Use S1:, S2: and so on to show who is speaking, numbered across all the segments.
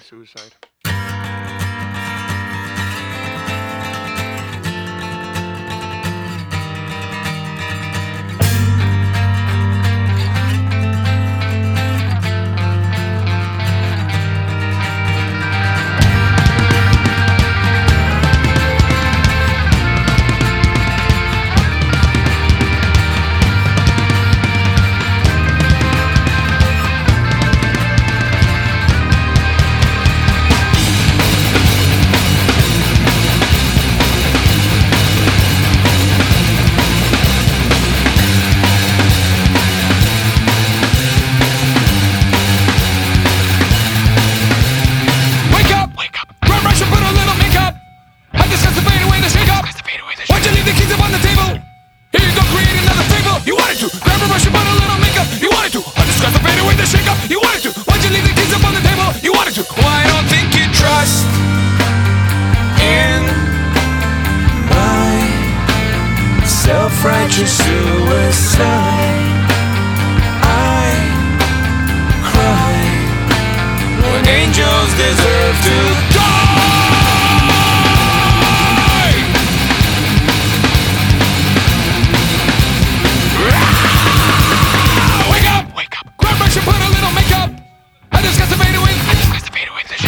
S1: suicide.
S2: to suicide. I cry when angels deserve to die. Wake up, wake up. Put a little makeup. I. I.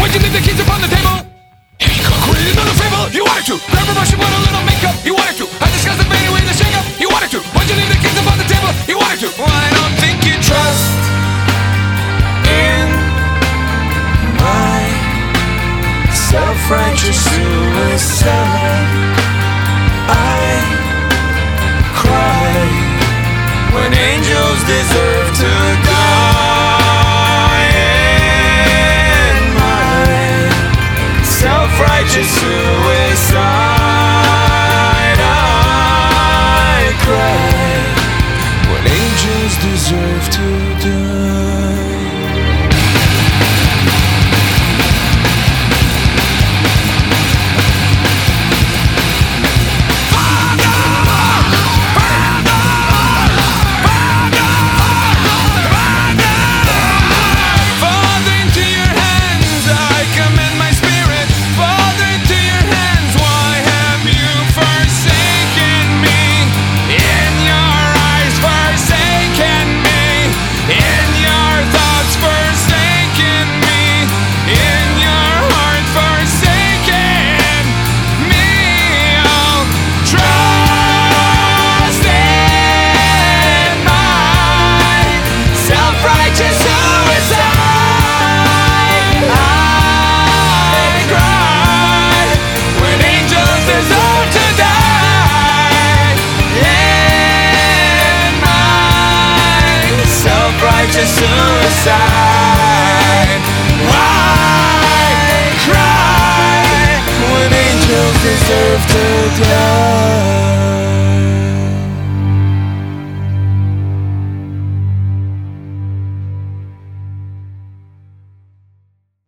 S2: Why'd you leave the keys upon the table? You wanted to. Grab a brush and put a little makeup. You wanted to. you wanted to. I don't think you trust in my self-righteous suicide? I to suicide. Why cry when angels deserve to die?